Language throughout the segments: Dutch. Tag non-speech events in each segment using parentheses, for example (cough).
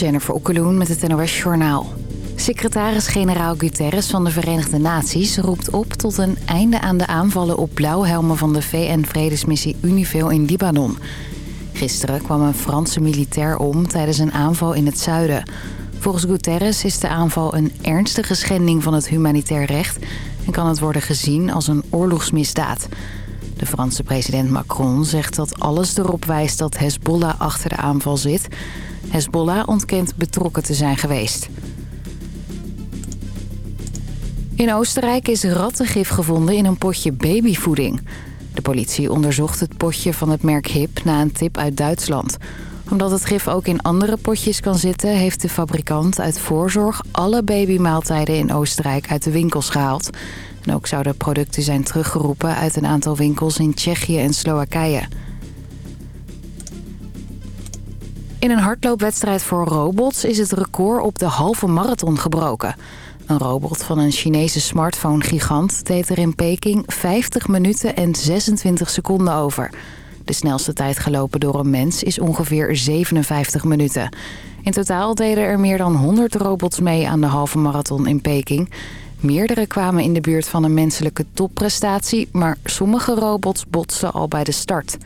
Jennifer Okkeloen met het NOS Journaal. Secretaris-generaal Guterres van de Verenigde Naties roept op tot een einde aan de aanvallen op blauwhelmen van de VN-vredesmissie Unifil in Libanon. Gisteren kwam een Franse militair om tijdens een aanval in het zuiden. Volgens Guterres is de aanval een ernstige schending van het humanitair recht... en kan het worden gezien als een oorlogsmisdaad. De Franse president Macron zegt dat alles erop wijst dat Hezbollah achter de aanval zit. Hezbollah ontkent betrokken te zijn geweest. In Oostenrijk is rattengif gevonden in een potje babyvoeding. De politie onderzocht het potje van het merk Hip na een tip uit Duitsland. Omdat het gif ook in andere potjes kan zitten... heeft de fabrikant uit voorzorg alle babymaaltijden in Oostenrijk uit de winkels gehaald. En ook zouden producten zijn teruggeroepen uit een aantal winkels in Tsjechië en Slowakije. In een hardloopwedstrijd voor robots is het record op de halve marathon gebroken. Een robot van een Chinese smartphone-gigant deed er in Peking 50 minuten en 26 seconden over. De snelste tijd gelopen door een mens is ongeveer 57 minuten. In totaal deden er meer dan 100 robots mee aan de halve marathon in Peking. Meerdere kwamen in de buurt van een menselijke topprestatie... maar sommige robots botsten al bij de start.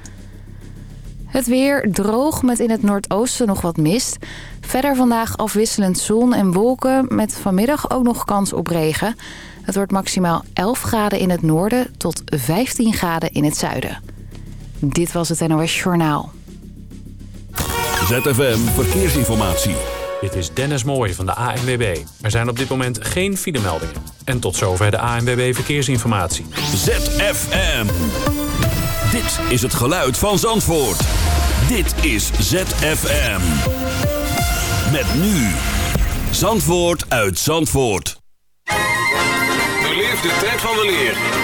Het weer droog met in het noordoosten nog wat mist. Verder vandaag afwisselend zon en wolken met vanmiddag ook nog kans op regen. Het wordt maximaal 11 graden in het noorden tot 15 graden in het zuiden. Dit was het NOS Journaal. ZFM Verkeersinformatie. Dit is Dennis Mooij van de ANWB. Er zijn op dit moment geen filemeldingen. En tot zover de ANWB Verkeersinformatie. ZFM. Dit is het geluid van Zandvoort. Dit is ZFM. Met nu. Zandvoort uit Zandvoort. Beleef de tijd van weleer.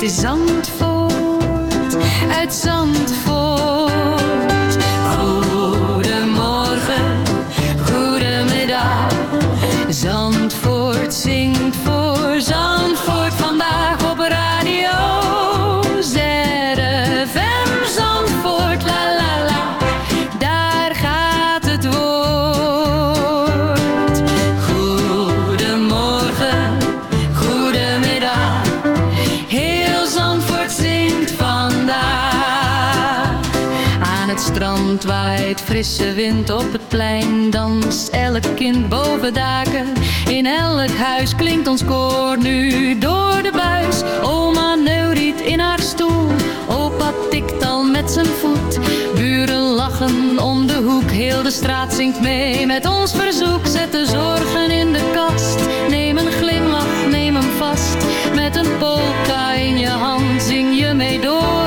Dit is Zandvoort, uit Zandvoort. Frisse wind op het plein, danst elk kind boven daken. In elk huis klinkt ons koor nu door de buis. Oma neuriet in haar stoel, opa tikt al met zijn voet. Buren lachen om de hoek, heel de straat zingt mee met ons verzoek. Zet de zorgen in de kast, neem een glimlach, neem hem vast. Met een polka in je hand zing je mee door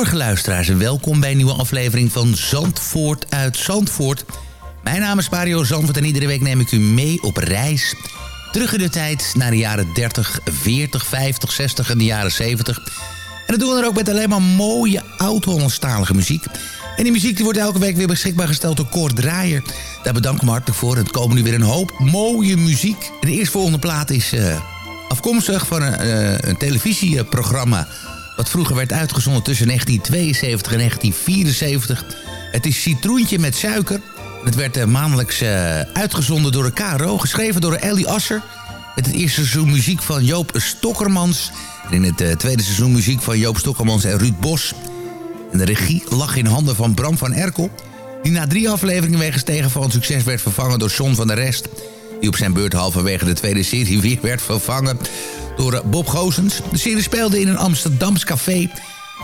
goedemorgen luisteraars en welkom bij een nieuwe aflevering van Zandvoort uit Zandvoort. Mijn naam is Mario Zandvoort en iedere week neem ik u mee op reis. Terug in de tijd naar de jaren 30, 40, 50, 60 en de jaren 70. En dat doen we dan ook met alleen maar mooie oud-Hollandstalige muziek. En die muziek die wordt elke week weer beschikbaar gesteld door Kort Draaier. Daar bedank ik me hartelijk voor. Er komen nu weer een hoop mooie muziek. En de eerstvolgende plaat is eh, afkomstig van een, eh, een televisieprogramma... wat vroeger werd uitgezonden tussen 1972 en 1974. Het is Citroentje met suiker. Het werd eh, maandelijks eh, uitgezonden door de KRO, geschreven door Ellie Asser... met het eerste seizoen muziek van Joop Stokkermans... en in het eh, tweede seizoen muziek van Joop Stokkermans en Ruud Bos... En de regie lag in handen van Bram van Erkel... die na drie afleveringen wegens tegenvallend succes werd vervangen door John van der Rest... die op zijn beurt halverwege de tweede serie (laughs) weer werd vervangen door eh, Bob Goosens. De serie speelde in een Amsterdams café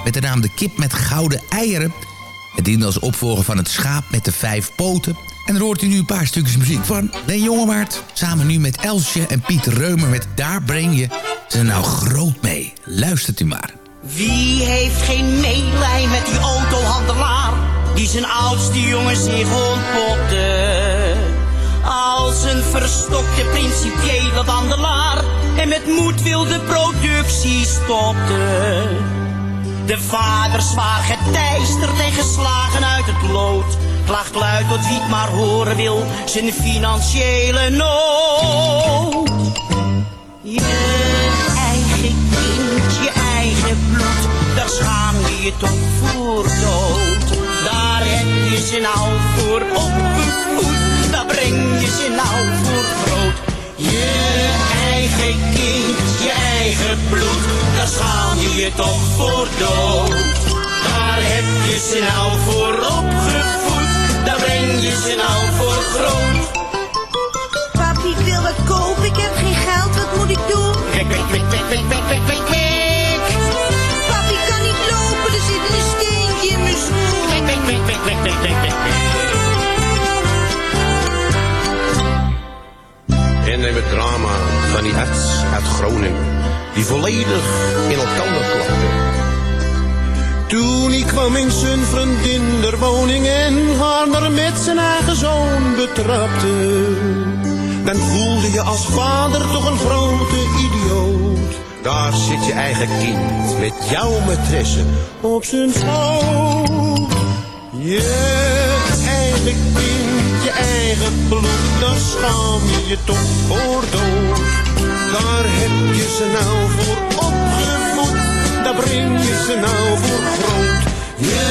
met de naam De Kip met Gouden Eieren. Het diende als opvolger van Het Schaap met de Vijf Poten... En dan hoort u nu een paar stukjes muziek van Den Jongewaard. Samen nu met Elsje en Piet Reumer met Daar breng je ze nou groot mee. Luistert u maar. Wie heeft geen meelij met die autohandelaar die zijn oudste jongen zich ontpotte? Als een verstokte principiële wandelaar en met moed wilde productie stopte. De vader zwaar geteisterd en geslagen uit het lood. Klaagt luid tot wie het maar horen wil, zijn financiële nood. Je eigen bloed, daar schaam je je toch voor dood. Daar heb je ze nou voor opgevoed, daar breng je ze nou voor groot. Eigen kind, je eigen bloed, daar schaam je je toch voor dood. Daar heb je ze nou voor opgevoed, daar breng je ze nou voor groot. Papi, ik wil wat kopen, ik heb geen geld, wat moet ik doen? Wik, wik, wik, wik, wik, wik, wik, wik. Papi, kan niet lopen, er zit een steentje in mijn schoen. Wik, wik, wik. En het drama van die arts uit Groningen, die volledig in elkaar klapte. Toen ik kwam in zijn vriendin der woning en haar er met zijn eigen zoon betrapte. Dan voelde je als vader toch een grote idioot. Daar zit je eigen kind met jouw maîtresse op zijn schoot. Je eigen eigen bloed, daar schaam je je toch voor dood. Daar heb je ze nou voor opgevoed, daar breng je ze nou voor groot. Je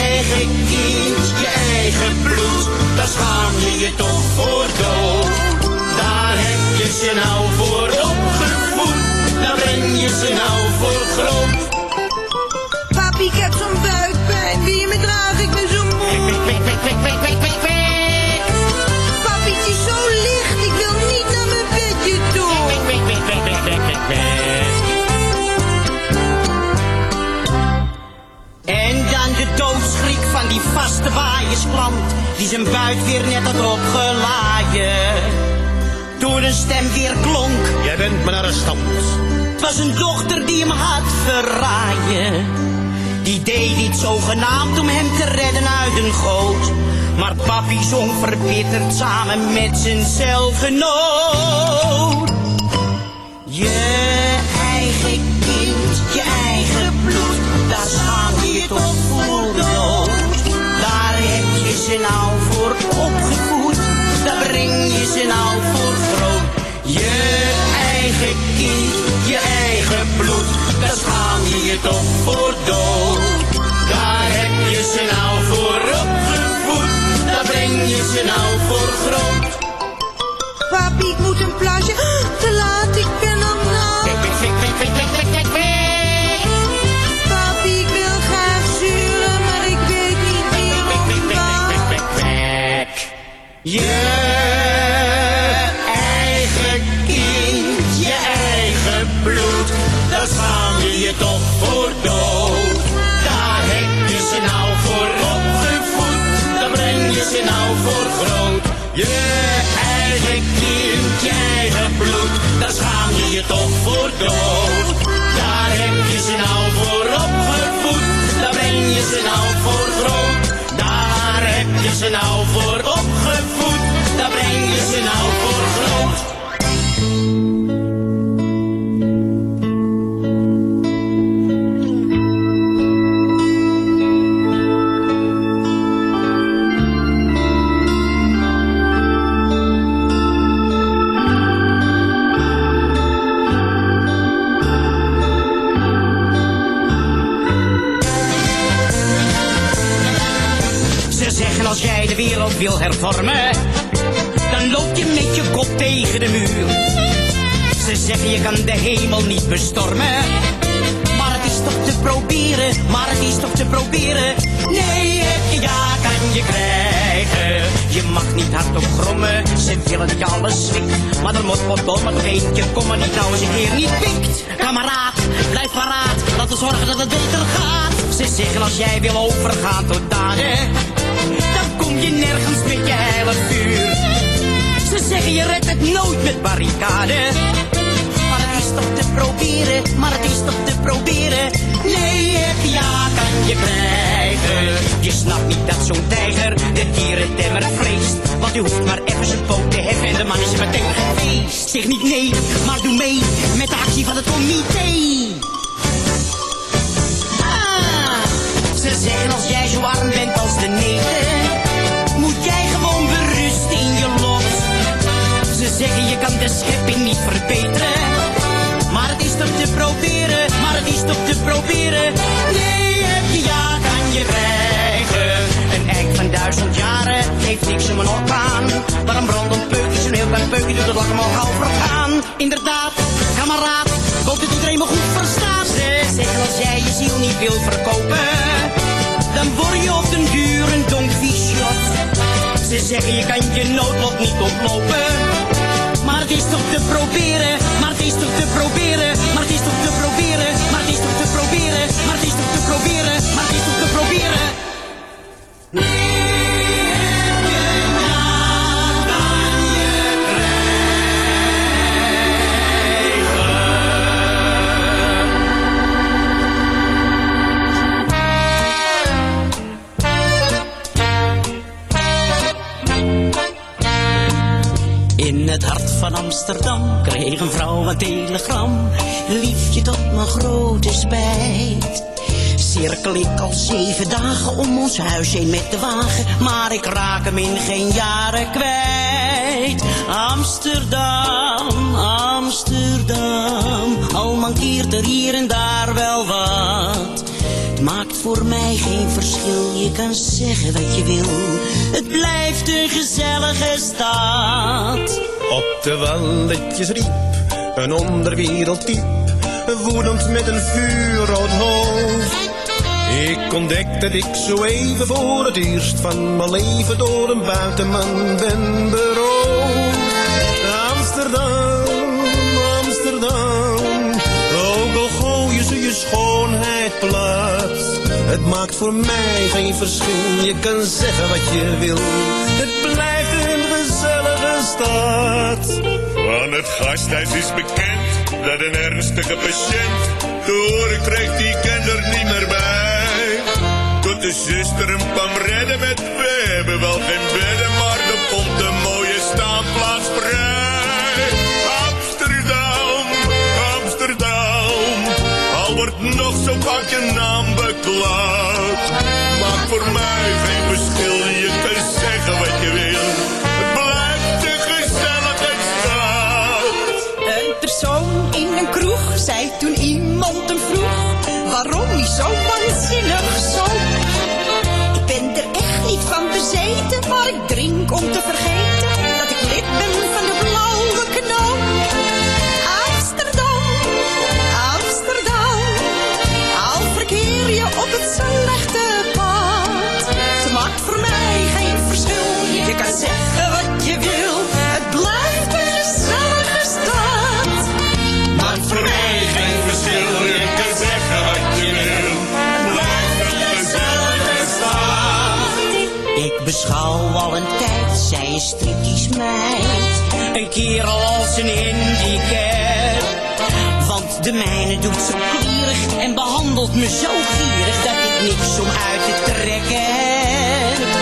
eigen kind, je eigen bloed, daar schaam je je toch voor dood. Daar heb je ze nou voor opgevoed, daar breng je ze nou voor groot. Papi, ik heb zo'n buikpijn. Wil je me dragen? Ik ben zo moe. Van die vaste waaiersklant, die zijn buit weer net had opgelaaien. Toen een stem weer klonk, Jij bent mijn arrestant. het was een dochter die hem had verraaien. Die deed iets zogenaamd om hem te redden uit een goot. Maar papi zong verbitterd samen met zijn celgenoot. Je ze nou voor opgevoed, daar breng je ze nou voor groot. Je eigen kind, je eigen bloed, daar schaam je je toch voor dood. Daar heb je ze nou voor opgevoed, daar breng je ze nou voor groot. Papi, ik moet een plasje. (gasps) Te laat, ik ben al nat. Je eigen kind, je eigen bloed, daar schaam je je toch voor dood. Daar heb je ze nou voor opgevoed, daar breng je ze nou voor groot. Je eigen kind, je eigen bloed, daar schaam je je toch voor dood. Daar heb je ze nou voor opgevoed, daar breng je ze nou voor groot. Daar heb je ze nou voor nou voor groot. Ze zeggen als jij de wereld wil hervormen, dan loop je met je kop tegen de muur. Ze zeggen je kan de hemel niet bestormen, maar het is toch te proberen, maar het is toch te proberen. Nee, het ja kan je krijgen. Je mag niet hardop grommen, ze willen dat je alles slikt. Maar er moet maar nog eentje komen die eens een keer niet pikt. Kameraad, blijf paraat, laten we zorgen dat het beter gaat. Ze zeggen als jij wil overgaan tot daden, dan kom je nergens met je heilig vuur. Ze zeggen je redt het nooit met barricades. Maar het is toch te proberen, maar het is toch te proberen. Nee, het ja kan je krijgen. Je snapt niet dat zo'n tijger de dierentemmer vreest. Want je hoeft maar even zijn poot te heffen en de man is meteen gefeest. Zeg niet nee, maar doe mee met de actie van het comité. Ah, ze zeggen als jij zo arm bent als de neten, zeggen je kan de schepping niet verbeteren, maar het is toch te proberen, maar het is toch te proberen. Nee, heb je ja kan je krijgen. Een eik van duizend jaren heeft niks om een orkaan. Maar een brandend peukje, zo'n heel klein peukje doet het lang omhoog half gaan. Inderdaad, kameraad, hoop dat iedereen me goed verstaat. Ze zeggen als jij je ziel niet wil verkopen, dan word je op den duur een Don Quixote. Ze zeggen je kan je noodlot niet ontlopen. Maar het is toch te proberen, maar het is toch te proberen, maar het is toch te proberen, Liefje tot mijn grote spijt. Cirkel ik al zeven dagen om ons huis heen met de wagen. Maar ik raak hem in geen jaren kwijt. Amsterdam, Amsterdam. mankeert er hier en daar wel wat. Het maakt voor mij geen verschil, je kan zeggen wat je wil. Het blijft een gezellige stad. Op de walletjes riep een onderwereldtype, woedend met een vuurrood hoofd. Ik ontdekte dat ik zo even voor het eerst van mijn leven door een buitenman ben beroofd. Amsterdam, Amsterdam, ook al gooien ze je schoonheid plat. Het maakt voor mij geen verschil, je kan zeggen wat je wil. Van het gasthuis is bekend dat een ernstige patiënt te horen krijgt, die kent er niet meer bij. Tot de zuster hem kwam redden met we hebben wel geen bedden, maar er komt een mooie staanplaats vrij. Amsterdam, Amsterdam, al wordt nog zo vaak je naam beklaagd. Kerel als een handicap. Want de mijne doet zo klierig en behandelt me zo gierig dat ik niks om uit te trekken heb.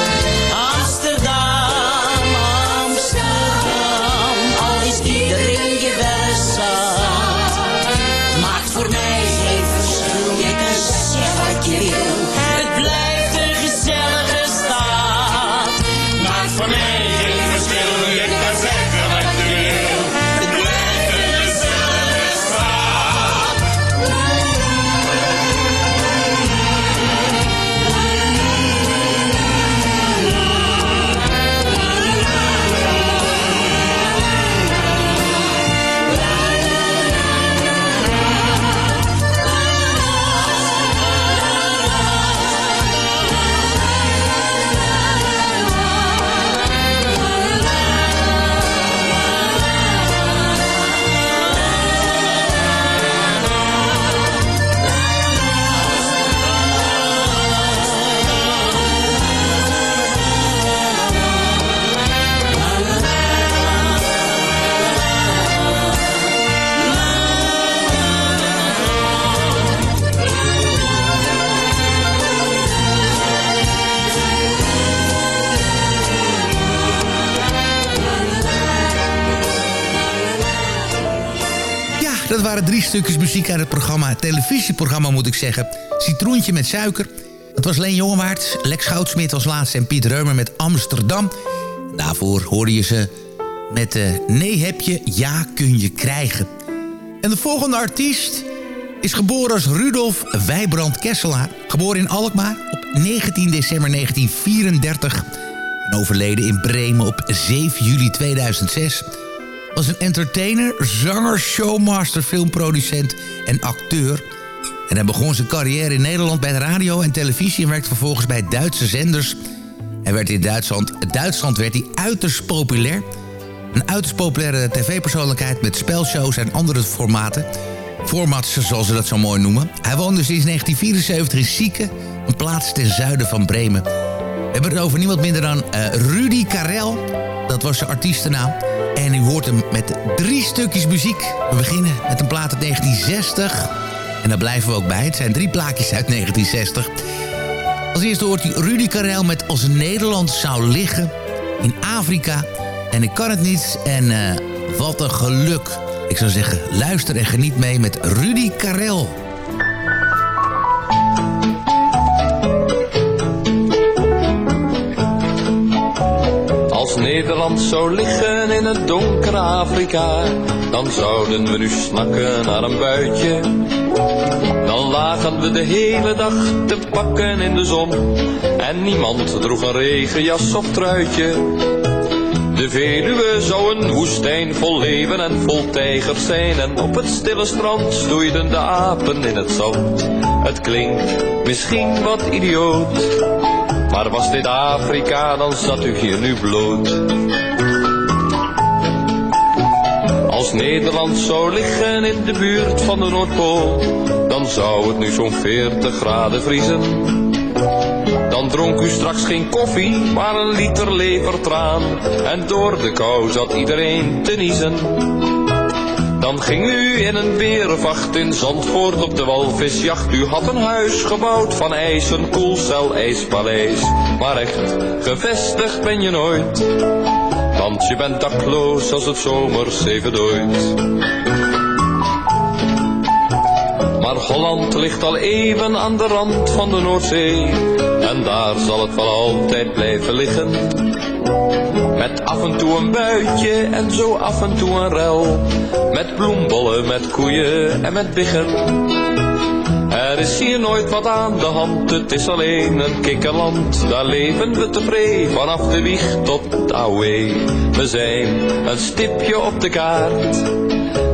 Waren drie stukjes muziek uit het programma, televisieprogramma moet ik zeggen. Citroentje met suiker. Dat was Leen Jongewaard, Lex Goudsmit als laatste en Piet Reumer met Amsterdam. Daarvoor hoorde je ze met uh, Nee heb je, ja kun je krijgen. En de volgende artiest is geboren als Rudolf Wijbrand Kesselaar. Geboren in Alkmaar op 19 december 1934. En overleden in Bremen op 7 juli 2006 was een entertainer, zanger, showmaster, filmproducent en acteur. En hij begon zijn carrière in Nederland bij de radio en televisie... en werkte vervolgens bij Duitse zenders. Hij werd in Duitsland, Duitsland werd hij uiterst populair. Een uiterst populaire tv-persoonlijkheid met spelshows en andere formaten. Formats, zoals ze dat zo mooi noemen. Hij woonde sinds 1974 in Sieke, een plaats ten zuiden van Bremen. We hebben het over niemand minder dan uh, Rudy Karel. Dat was zijn artiestennaam. En u hoort hem met drie stukjes muziek. We beginnen met een plaat uit 1960. En daar blijven we ook bij. Het zijn drie plaatjes uit 1960. Als eerste hoort u Rudy Karel met Als Nederland zou liggen in Afrika. En ik kan het niet. En uh, wat een geluk. Ik zou zeggen, luister en geniet mee met Rudy Karel. Nederland zou liggen in het donkere Afrika, dan zouden we nu snakken naar een buitje. Dan lagen we de hele dag te pakken in de zon, en niemand droeg een regenjas of truitje. De Veluwe zou een woestijn vol leeuwen en vol tijgers zijn, en op het stille strand stoeiden de apen in het zand. Het klinkt misschien wat idioot, maar was dit Afrika, dan zat u hier nu bloot. Als Nederland zou liggen in de buurt van de Noordpool, dan zou het nu zo'n 40 graden vriezen. Dan dronk u straks geen koffie, maar een liter levertraan. En door de kou zat iedereen te niezen. Dan ging u in een berenvacht in Zandvoort op de walvisjacht. U had een huis gebouwd van ijs, een koelcel ijspaleis. Maar echt, gevestigd ben je nooit. Want je bent dakloos als het zomers even dooit. Maar Holland ligt al even aan de rand van de Noordzee. En daar zal het wel altijd blijven liggen. Met af en toe een buitje en zo af en toe een rel. Met bloembollen, met koeien en met biggen. Er is hier nooit wat aan de hand, het is alleen een kikkerland. Daar leven we tevreden vanaf de wieg tot de AOE. We zijn een stipje op de kaart.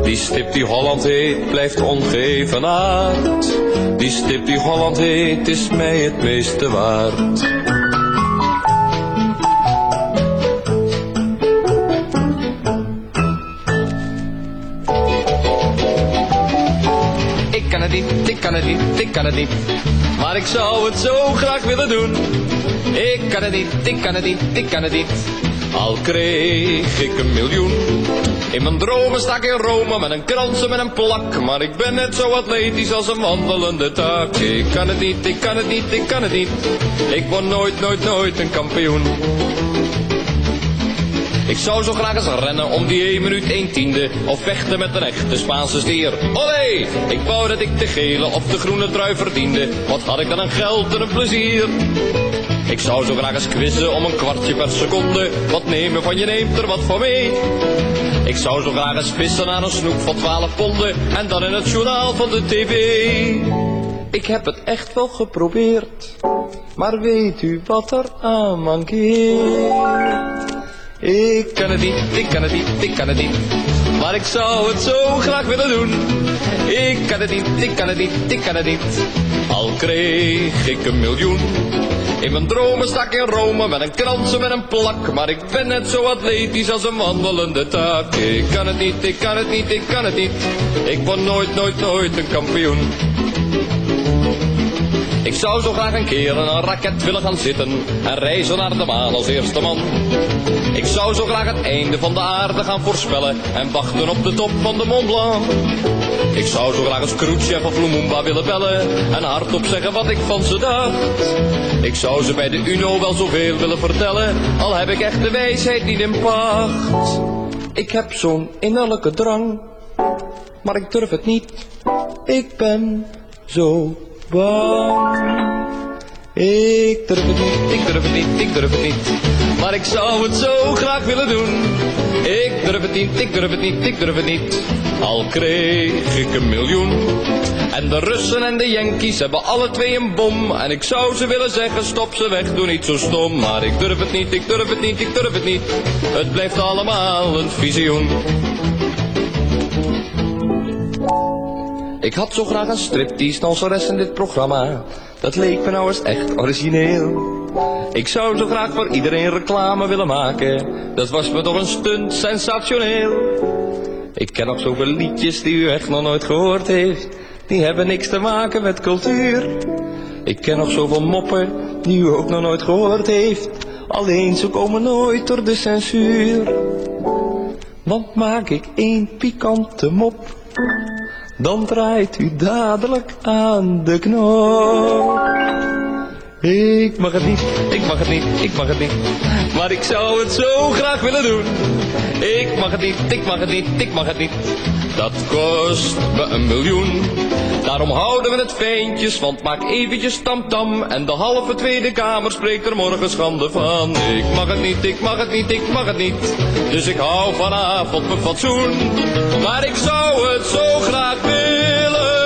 Die stip die Holland heet, blijft ongeëvenaard. Die stip die Holland heet, is mij het meeste waard. Kan het niet, ik kan het niet. Maar ik zou het zo graag willen doen. Ik kan het niet, ik kan het niet, ik kan het niet. Al kreeg ik een miljoen. In mijn dromen sta ik in Rome met een krans en met een plak. Maar ik ben net zo atletisch als een wandelende tak. Ik kan het niet, ik kan het niet, ik kan het niet. Ik word nooit, nooit, nooit een kampioen. Ik zou zo graag eens rennen om die 1 minuut 1 tiende. Of vechten met een echte Spaanse stier. Olé! Ik wou dat ik de gele of de groene trui verdiende. Wat had ik dan een geld en een plezier. Ik zou zo graag eens quizzen om een kwartje per seconde. Wat nemen van je neemt er wat van mee. Ik zou zo graag eens vissen aan een snoep van 12 ponden. En dan in het journaal van de tv. Ik heb het echt wel geprobeerd. Maar weet u wat er aan mankeert? Ik kan het niet, ik kan het niet, ik kan het niet. Maar ik zou het zo graag willen doen. Ik kan het niet, ik kan het niet, ik kan het niet. Al kreeg ik een miljoen. In mijn dromen sta ik in Rome met een krans en met een plak. Maar ik ben net zo atletisch als een wandelende tak. Ik kan het niet, ik kan het niet, ik kan het niet. Ik word nooit, nooit, nooit een kampioen. Ik zou zo graag een keer in een raket willen gaan zitten en reizen naar de maan als eerste man. Ik zou zo graag het einde van de aarde gaan voorspellen en wachten op de top van de Mont Blanc. Ik zou zo graag eens Khrushchev of Lumumba willen bellen en hardop zeggen wat ik van ze dacht. Ik zou ze bij de UNO wel zoveel willen vertellen, al heb ik echt de wijsheid niet in pacht. Ik heb zo'n innerlijke drang, maar ik durf het niet. Ik ben zo bang. Ik durf het niet, ik durf het niet, ik durf het niet. Maar ik zou het zo graag willen doen. Ik durf het niet, ik durf het niet, ik durf het niet. Al kreeg ik een miljoen. En de Russen en de Yankees hebben alle twee een bom. En ik zou ze willen zeggen, stop ze weg, doe niet zo stom. Maar ik durf het niet, ik durf het niet, ik durf het niet. Het blijft allemaal een visioen. Ik had zo graag een striptease danseres in dit programma. Dat leek me nou eens echt origineel. Ik zou zo graag voor iedereen reclame willen maken. Dat was me toch een stunt sensationeel. Ik ken nog zoveel liedjes die u echt nog nooit gehoord heeft. Die hebben niks te maken met cultuur. Ik ken nog zoveel moppen die u ook nog nooit gehoord heeft. Alleen ze komen nooit door de censuur. Want maak ik één pikante mop dan draait u dadelijk aan de knop. Ik mag het niet, ik mag het niet, ik mag het niet. Maar ik zou het zo graag willen doen. Ik mag het niet, ik mag het niet, ik mag het niet. Dat kost me een miljoen. Daarom houden we het fijntjes, want maak eventjes tamtam. En de halve Tweede Kamer spreekt er morgen schande van. Ik mag het niet, ik mag het niet, ik mag het niet. Dus ik hou vanavond mijn fatsoen. Maar ik zou het zo graag willen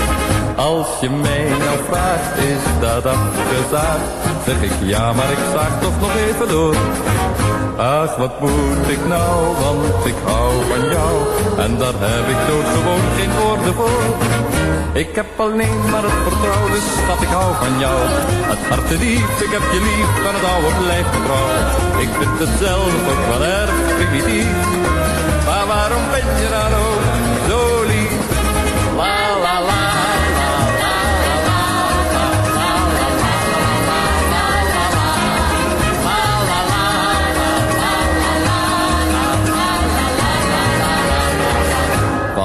Als je mij nou vraagt, is dat afgezaagd? Zeg ik ja, maar ik zaag toch nog even door. Ach, wat moet ik nou, want ik hou van jou. En daar heb ik doodgewoon geen woorden voor. Ik heb alleen maar het vertrouwen, dus schat, ik hou van jou. Het harte diep, ik heb je lief, en het oude blijft trouw. Ik vind het zelf ook wel erg primitief. Maar waarom ben je dan ook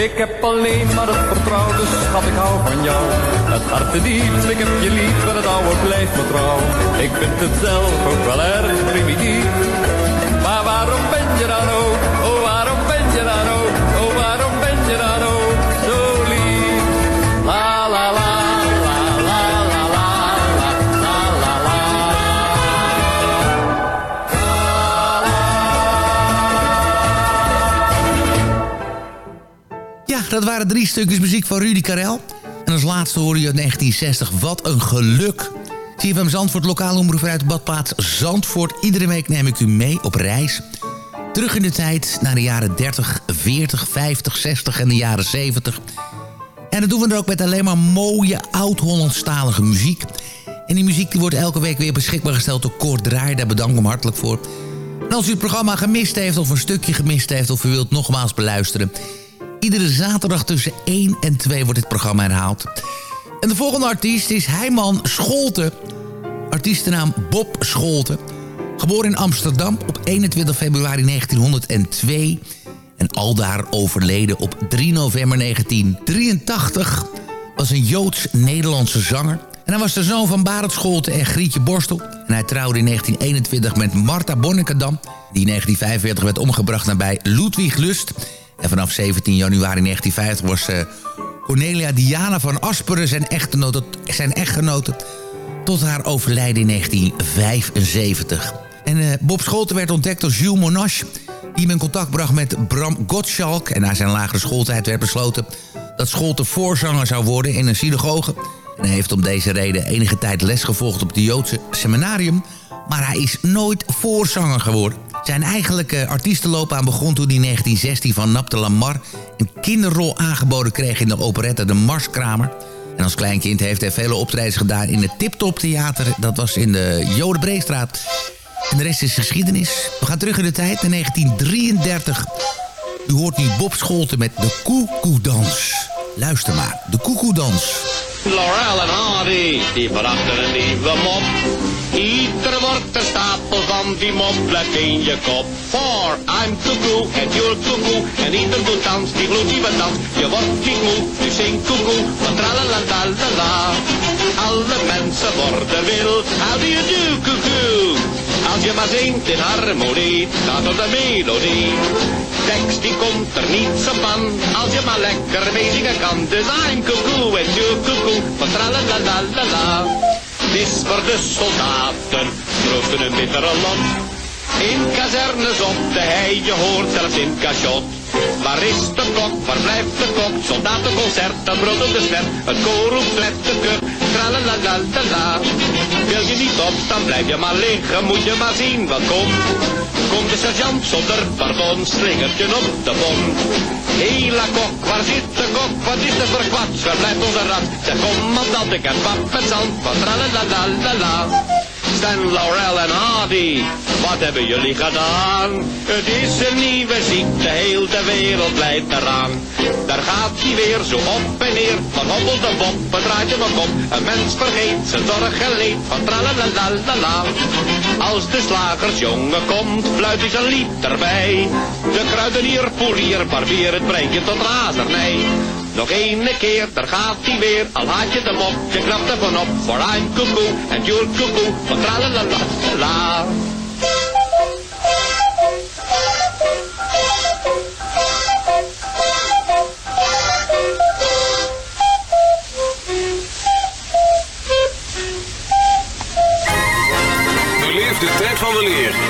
Ik heb alleen maar het vertrouwen, dus schat, ik hou van jou. Het hart te diep, ik heb je lief en het oude blijft me trouw. Ik vind het zelf ook wel erg primitief. Maar waarom ben je dan ook, dat waren drie stukjes muziek van Rudy Karel. En als laatste hoorde je uit 1960 Wat een geluk. CFM Zandvoort, lokale omroep uit de badplaats Zandvoort. Iedere week neem ik u mee op reis. Terug in de tijd naar de jaren 30, 40, 50, 60 en de jaren 70. En dat doen we dan ook met alleen maar mooie oud-Hollandstalige muziek. En die muziek die wordt elke week weer beschikbaar gesteld door Kort. Daar bedank ik hem hartelijk voor. En als u het programma gemist heeft of een stukje gemist heeft... of u wilt nogmaals beluisteren... Iedere zaterdag tussen 1 en 2 wordt dit programma herhaald. En de volgende artiest is Heiman Scholte. Artiestennaam Bob Scholte. Geboren in Amsterdam op 21 februari 1902. En aldaar overleden op 3 november 1983. Was een Joods-Nederlandse zanger. En hij was de zoon van Barend Scholte en Grietje Borstel. En hij trouwde in 1921 met Martha Bonnekadam... die in 1945 werd omgebracht nabij Ludwig Lust... En vanaf 17 januari 1950 was uh, Cornelia Diana van Asperen zijn echtgenote, zijn tot haar overlijden in 1975. En uh, Bob Scholten werd ontdekt door Jules Monash... die hem in contact bracht met Bram Gottschalk. En na zijn lagere schooltijd werd besloten... dat Scholten voorzanger zou worden in een synagoge. En hij heeft om deze reden enige tijd les gevolgd op het Joodse seminarium... maar hij is nooit voorzanger geworden. Zijn eigenlijke artiestenloopbaan begon toen hij in 1916 van Nap de Lamar... een kinderrol aangeboden kreeg in de operette De Marskramer. En als kleinkind heeft hij vele optredens gedaan in het Tip Top Theater. Dat was in de Jodenbreestraat. En de rest is geschiedenis. We gaan terug in de tijd, naar 1933. U hoort nu Bob Scholten met de Koekoedans. Luister maar, de Koekoedans. Laurel en Hardy, die brachten een nieuwe mop. Wordt van die blijft in je kop. For I'm cuckoo en you're cuckoo. En ieder doet dans, die gloed die dans. Je wordt niet moe, dus zing cuckoo. Van tralalalala. Alle mensen worden wild. How do you do, cuckoo? Als je maar zingt in harmonie, staat op de melodie. Tekst die komt er niet zo van, als je maar lekker mee zingen kan. Dus I'm cuckoo en you cuckoo, van tralalalala. Is voor de soldaten, troeven een bittere lot. In kazernes op de hei, je hoort zelfs in cachot. Waar is de kok, waar blijft de kok? Soldatenconcert, dat brood op de ster. Het koor roept letterkeur, Wil je niet op, dan blijf je maar liggen, moet je maar zien wat komt. Komt de sergeant zonder pardon, slingert je op de bon. Hela kok, waar zit de kok? Wat is er voor kwats? Waar blijft onze rat? Zeg commandant, ik heb pap met zand van Stan, Laurel en Hardy, wat hebben jullie gedaan? Het is een nieuwe ziekte, heel de wereld leidt eraan. Daar gaat hij weer zo op en neer, van hobbel de bop, het draait hem op. Een mens vergeet zijn zorg en leed, van tralalalala. Als de slagersjongen komt, fluit hij zijn lied erbij. De kruidenier, poelier, barbier, het brengt tot razernij. Nog ene keer, daar gaat hij weer, al had je hem op, je knapt ervan op. For I'm cuckoo, and you're cuckoo, van tralalalala. Beleef de tijd van weleer met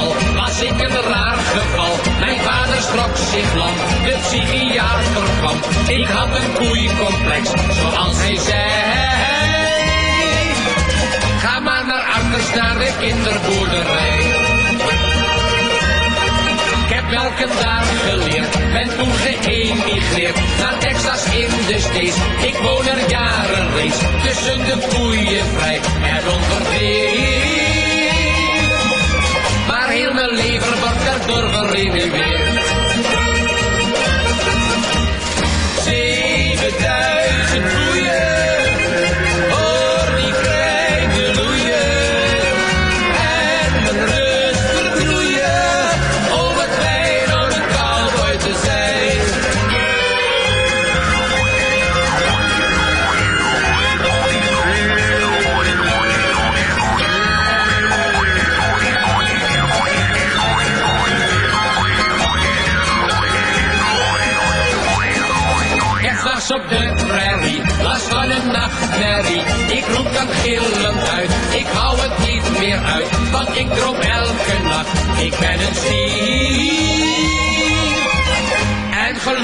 Schrok zich lam, de psychiater kwam. Ik had een koeiencomplex, zoals hij zei. Ga maar naar Arnhes, naar de kinderboerderij. Ik heb melken daar geleerd, ben toen geëmigreerd naar Texas in de States. Ik woon er jaren reeds, tussen de koeien vrij en onderweeg. Maar heel mijn leven wordt daardoor geredeneerd. 7000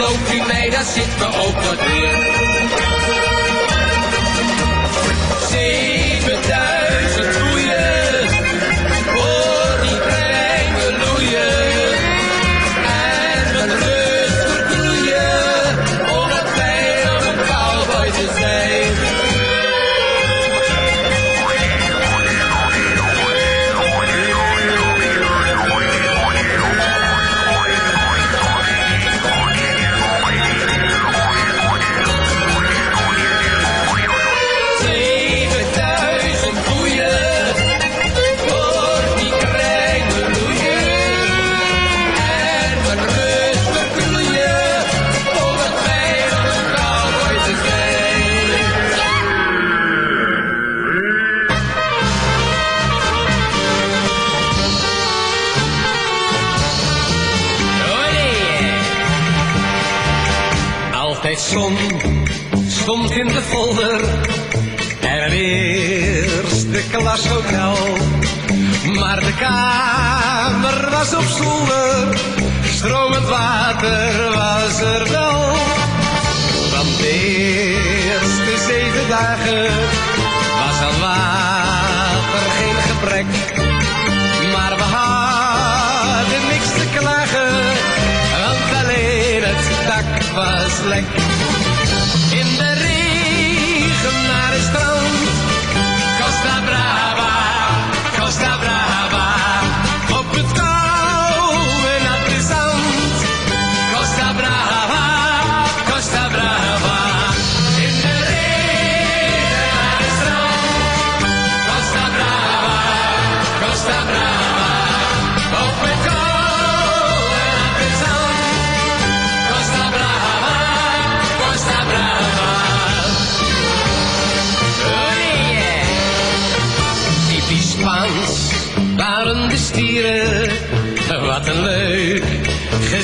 geloof u dat zit me ook wat. Was op zolder, stromend water was er wel. Want de eerste zeven dagen was aan water geen gebrek. Maar we hadden niks te klagen, want alleen het dak was lek. In de regen naar het strand,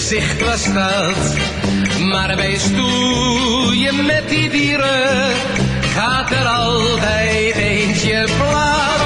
gezicht was dat. Maar bij stoeien met die dieren gaat er altijd eentje plat.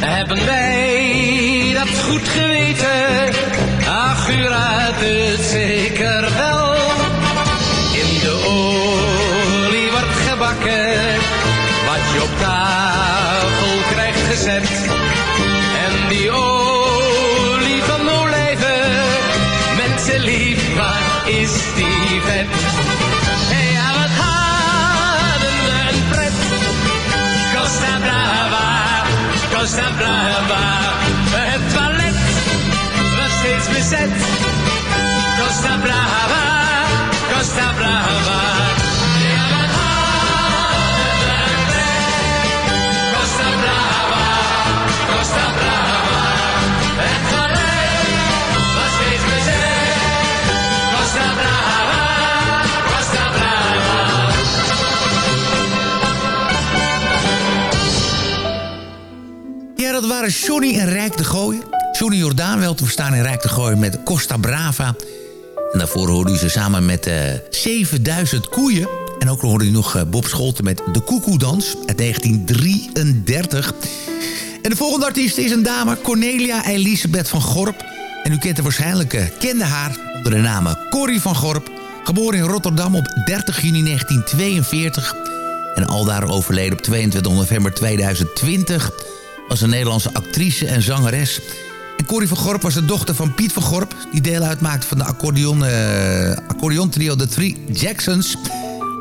Hebben wij dat goed geweten. Ach, u raadt het zeker wel. Waren Johnny en Rijk de Gooien. Johnny Jordaan wel te verstaan in Rijk de Gooien met Costa Brava. En daarvoor hoorde u ze samen met eh 7000 koeien. En ook hoorde u nog eh, Bob Scholten met De Koekoedans uit 1933. En de volgende artiest is een dame, Cornelia Elisabeth van Gorp. En u kent haar waarschijnlijk, eh, kende haar onder de naam Corrie van Gorp. Geboren in Rotterdam op 30 juni 1942 en aldaar overleden op 22 november 2020... was een Nederlandse actrice en zangeres. En Corrie van Gorp was de dochter van Piet van Gorp... die deel uitmaakte van de accordeon, eh, accordeontrio The Three Jacksons.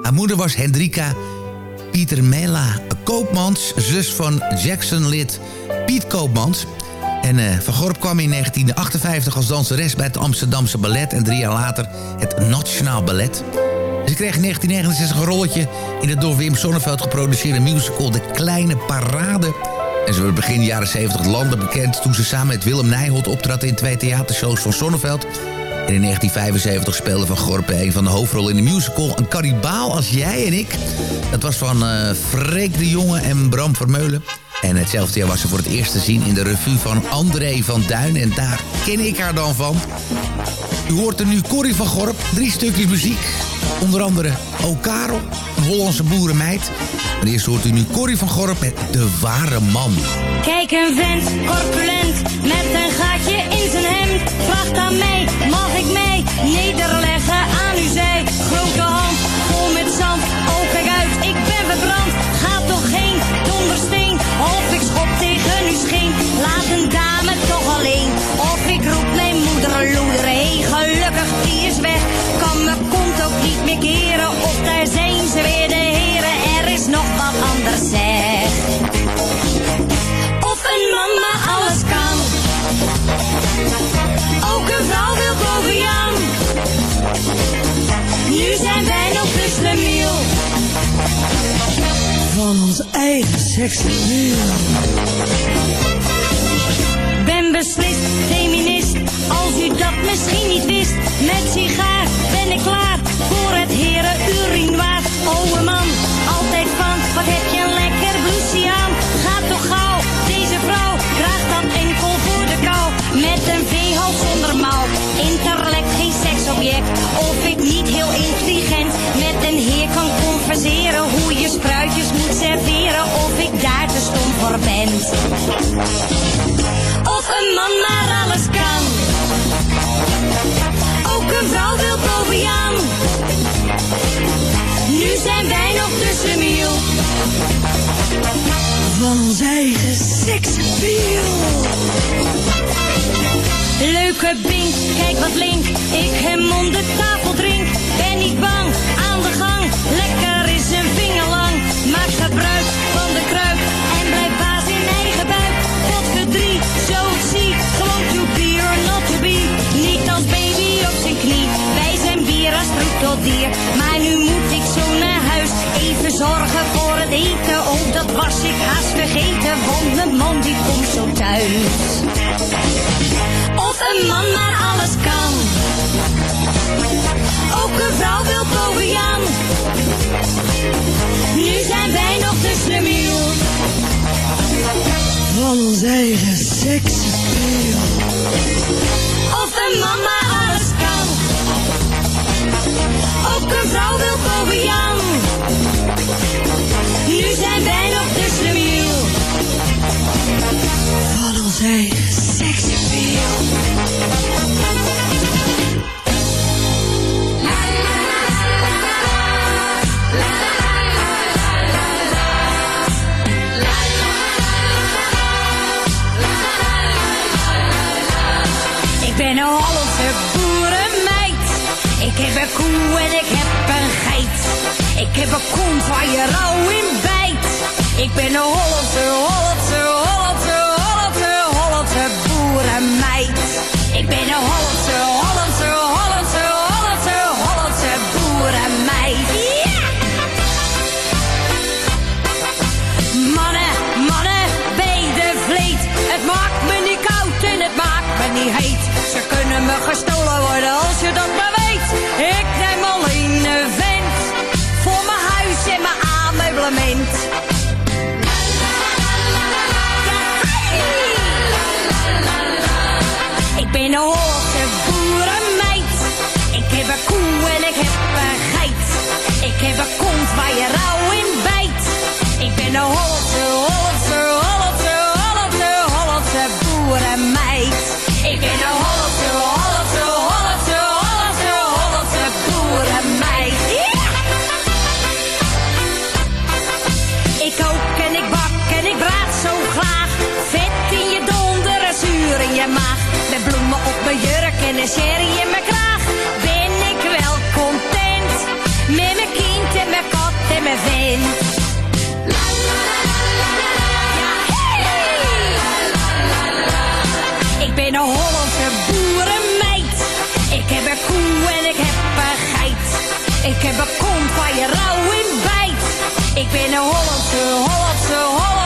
Haar moeder was Hendrika Pieter Mela Koopmans... zus van Jackson-lid Piet Koopmans... En eh, Van Gorp kwam in 1958 als danseres bij het Amsterdamse Ballet... en drie jaar later het Nationaal Ballet. Ze kreeg in 1969 een rolletje in de door Wim Sonneveld geproduceerde musical De Kleine Parade. En ze werd begin jaren 70 landen bekend toen ze samen met Willem Nijholt optrad in twee theatershows van Sonneveld. En in 1975 speelde Van Gorp een van de hoofdrollen in de musical Een Kannibaal als jij en ik. Dat was van eh Freek de Jonge en Bram Vermeulen. En hetzelfde jaar was ze voor het eerst te zien in de revue van André van Duin. En daar ken ik haar dan van. U hoort er nu Corrie van Gorp, drie stukjes muziek. Onder andere O Karel, Hollandse boerenmeid. Maar eerst hoort u nu Corrie van Gorp met De Ware Man. Kijk een vent, corpulent, met een gaatje in zijn hemd. Vraagt aan mij, mag ik mij nederleggen aan uw zij? Grote hand, vol met zand, oh kijk uit, ik ben verbrand. Gaat toch geen dondersteen, of ik schop tegen uw scheen. Laat een dame toch alleen. keren. Of daar zijn ze weer de heren, er is nog wat anders zeg. Of een mama alles kan. Ook een vrouw wil boven Nu zijn wij nog dus de miel. Van ons eigen seksueel. Ben beslist feminist, als u dat misschien niet wist. Met sigaar ben ik klaar urinoir. Oude man, altijd van, wat heb je een lekker blouseje aan. Ga toch gauw, deze vrouw draagt dat enkel voor de kou. Met een veehals zonder mouw, intellect geen seksobject. Of ik niet heel intelligent met een heer kan converseren. Hoe je spruitjes moet serveren, of ik daar te stom voor ben. Of een man maar alles kijk wat link. Ons eigen. Of een man Ik heb een kont waar je rauw in bijt. Ik ben een Hollandse, Hollandse, Hollandse, Hollandse, Hollandse boerenmeid. Ik ben een Hollandse, Hollandse, Hollandse, Hollandse, Hollandse boerenmeid. Mannen, mannen, bij de vleet. Het maakt me niet koud en het maakt me niet heet. Ze kunnen me gestolen worden als je dat maar weet. Ik Kont waar je rauw in bijt. Ik ben een Hollandse, Hollandse, Hollandse, Hollandse, Hollandse boerenmeid. Ik ben een Hollandse, Hollandse, Hollandse, Hollandse, Hollandse boerenmeid. Ja! Ik kook en ik bak en ik braad zo graag. Vet in je donder en zuur in je maag. Met bloemen op mijn jurk en een sherry in mijn kraag. Ik ben een Hollandse boerenmeid. Ik heb een koe en ik heb een geit. Ik heb een kont waar je rauw in bijt. Ik ben een Hollandse, Hollandse, Hollandse,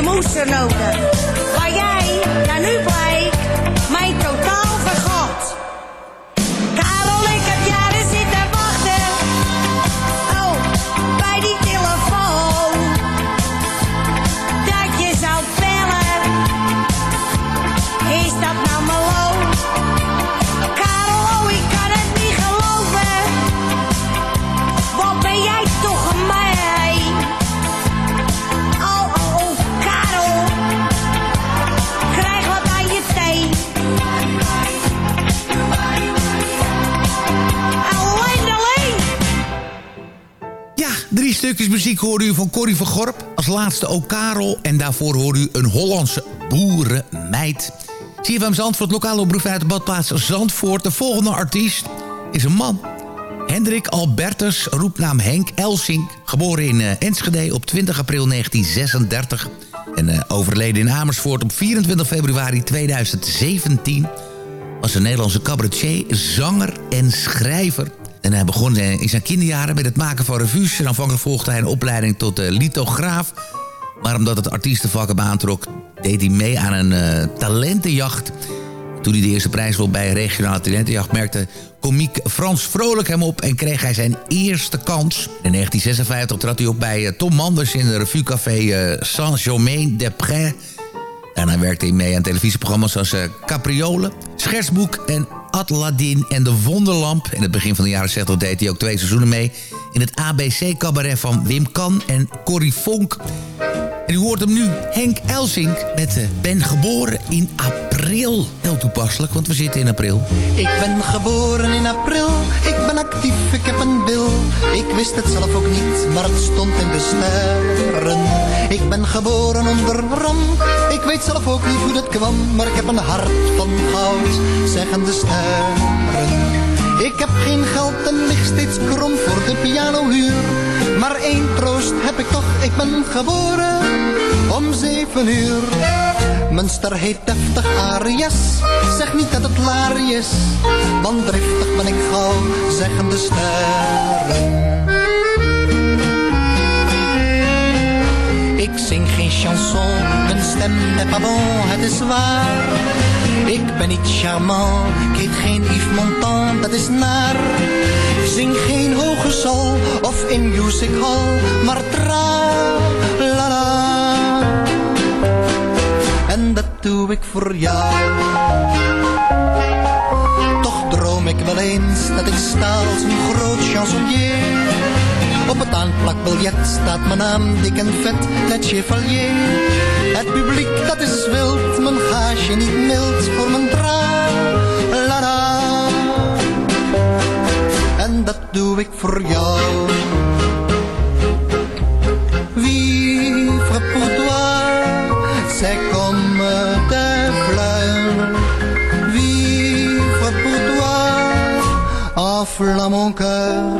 Je moest er nodig. Waar jij, nou nu blijkt, muziek hoorde u van Corrie van Gorp. Als laatste ook Karel. En daarvoor hoorde u een Hollandse boerenmeid. CFM Zandvoort, lokale omroep uit de badplaats Zandvoort. De volgende artiest is een man. Hendrik Albertus, roepnaam Henk Elsink. Geboren in eh, Enschede op 20 april 1936. En eh, overleden in Amersfoort op 24 februari 2017 was een Nederlandse cabaretier, zanger en schrijver. En hij begon in zijn kinderjaren met het maken van revues. En aanvankelijk volgde hij een opleiding tot uh, lithograaf. Maar omdat het artiestenvak hem aantrok... deed hij mee aan een eh, talentenjacht. Toen hij de eerste prijs won bij regionale talentenjacht... merkte komiek Frans Vrolijk hem op en kreeg hij zijn eerste kans. In 1956 trad hij op bij eh, Tom Manders in de revuecafé Saint-Germain-des-Prés... Daarna werkte hij mee aan televisieprogramma's zoals uh, Capriolen, Schertsboek en Atladin en de Wonderlamp. In het begin van de jaren 60 deed hij ook twee seizoenen mee... in het ABC-cabaret van Wim Kan en Corrie Vonk. En u hoort hem nu, Henk Elsink, met uh, Ben geboren in april. Heel toepasselijk, want we zitten in april. Ik ben geboren in april, ik ben actief, ik heb een wil. Ik wist het zelf ook niet, maar het stond in de sterren. Ik ben geboren onder ramp, ik weet zelf ook niet hoe dat kwam. Maar ik heb een hart van goud, zeggen de sterren. Ik heb geen geld en lig steeds krom voor de pianohuur. Maar één troost heb ik toch, ik ben geboren om zeven uur. Mijn heet deftig Arias, zeg niet dat het laar is. Want driftig ben ik gauw, zeggen de sterren. Ik zing geen chanson, mijn stem n'est pas bon, het is waar. Ik ben niet charmant, ik heet geen Yves Montand, dat is naar. Zing geen hoge sol of in music hall, maar tra la la. En dat doe ik voor jou. Toch droom ik wel eens dat ik sta als een groot chansonnier. Op het aanplakbiljet staat mijn naam dik en vet, net chevalier. Het publiek dat is wild, mijn gaasje niet mild voor mijn tra la la. En dat doe ik voor jou. Vivre pour toi, c'est comme des fleurs. Vivre pour toi, enflamme mon cœur.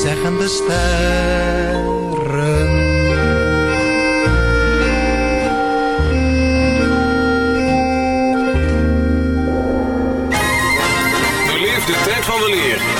zeggen de sterren. Beleef de tijd van weleer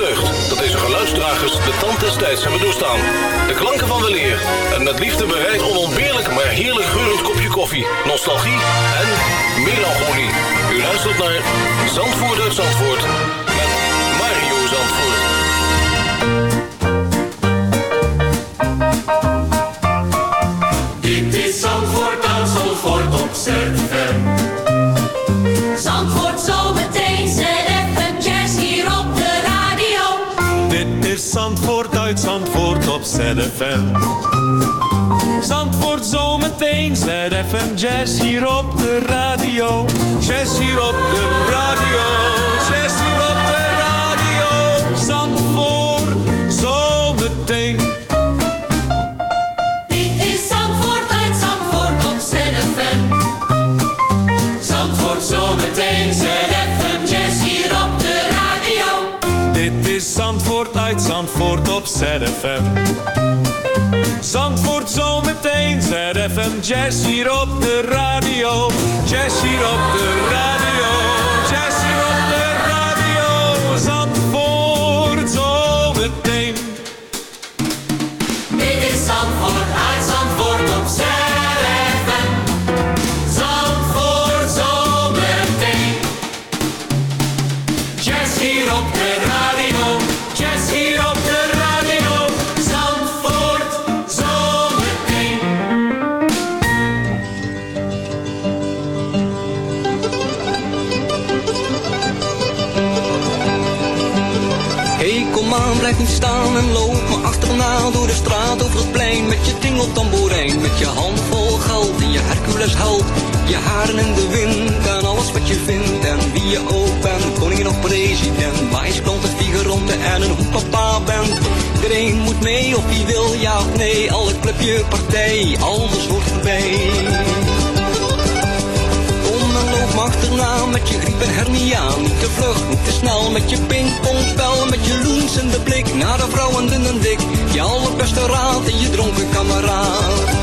Dat deze geluidsdragers de tand des tijds hebben doorstaan. De klanken van weleer en met liefde bereid onontbeerlijk maar heerlijk geurend kopje koffie, nostalgie en melancholie. U luistert naar Zandvoort uit Zandvoort met Mario Zandvoort. Dit is Zandvoort Zandvoort op ZFM. Zandvoort ZFM. Zandvoort zometeen, ZFM Jazz hier op de radio. Jazz hier op de radio. Zandvoort uit Zandvoort op ZFM. Zandvoort zometeen, ZFM Jazz hier op de radio. Jazz hier op de radio. Jazz hier op de radio. Nee, alle clubje, partij, alles wordt voorbij. Kom en loop achterna met je griep en hernia. Niet te vlug, niet te snel met je pingpongspel. Met je loensende blik naar de vrouwen dun en dik. Je allerbeste raad en je dronken kameraad.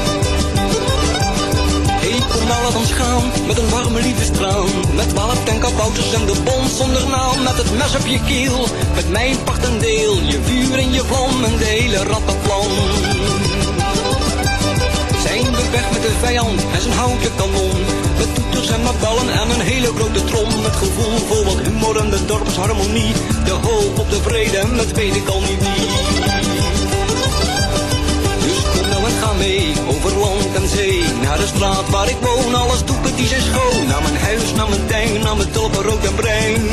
Ons gaan met een warme liefdestraan. Met twaalf tenkabouters en de bond zonder naam. Met het mes op je kiel, met mijn part en deel. Je vuur en je vlam en de hele rattenplan. Zijn we weg met de vijand en zijn houtje kanon. Met toeters en met ballen en een hele grote trom. Met gevoel voor wat humor en de dorpsharmonie. De hoop op de vrede, dat weet ik al niet wie. Ga mee, over land en zee. Naar de straat waar ik woon, alles die zijn schoon. Naar mijn huis, naar mijn tuin, naar mijn tulpen, rood en bruin.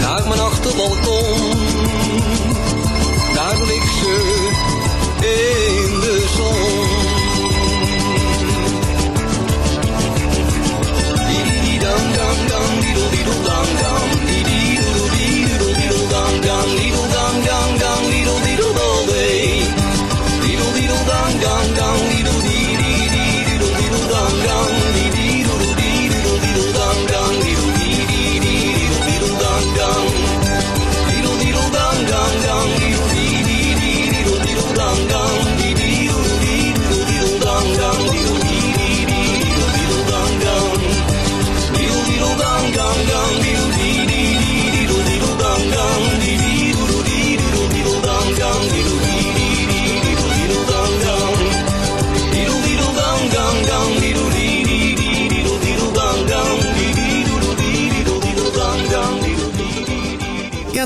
Naar mijn achterbalkon, daar ligt ze in de zon.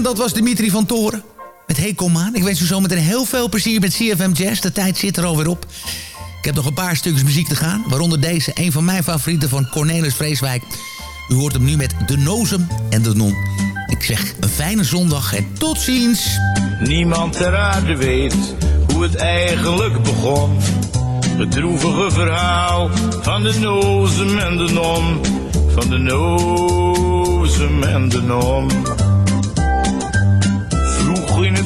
Dat was Dimitri van Toren. Met Hey Kom aan. Ik wens u zometeen heel veel plezier met CFM Jazz. De tijd zit er alweer op. Ik heb nog een paar stukjes muziek te gaan. Waaronder deze, een van mijn favorieten van Cornelis Vreeswijk. U hoort hem nu met De Nozem en De Non. Ik zeg een fijne zondag en tot ziens. Niemand ter aarde weet hoe het eigenlijk begon. Het droevige verhaal van de nozem en de non. Van de nozem en de non.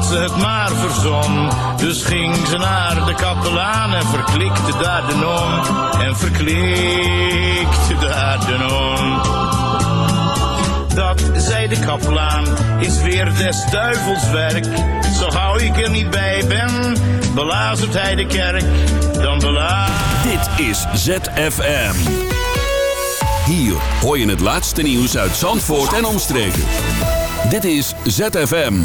dat ze het maar verzon. Dus ging ze naar de kapelaan en verklikte daar de non. En verklikte daar de non. Dat, zei de kapelaan, is weer des duivels werk. Zo gauw ik er niet bij ben, belazert hij de kerk. Dan belazert... Dit is ZFM. Hier hoor je het laatste nieuws uit Zandvoort en omstreken. Dit is ZFM.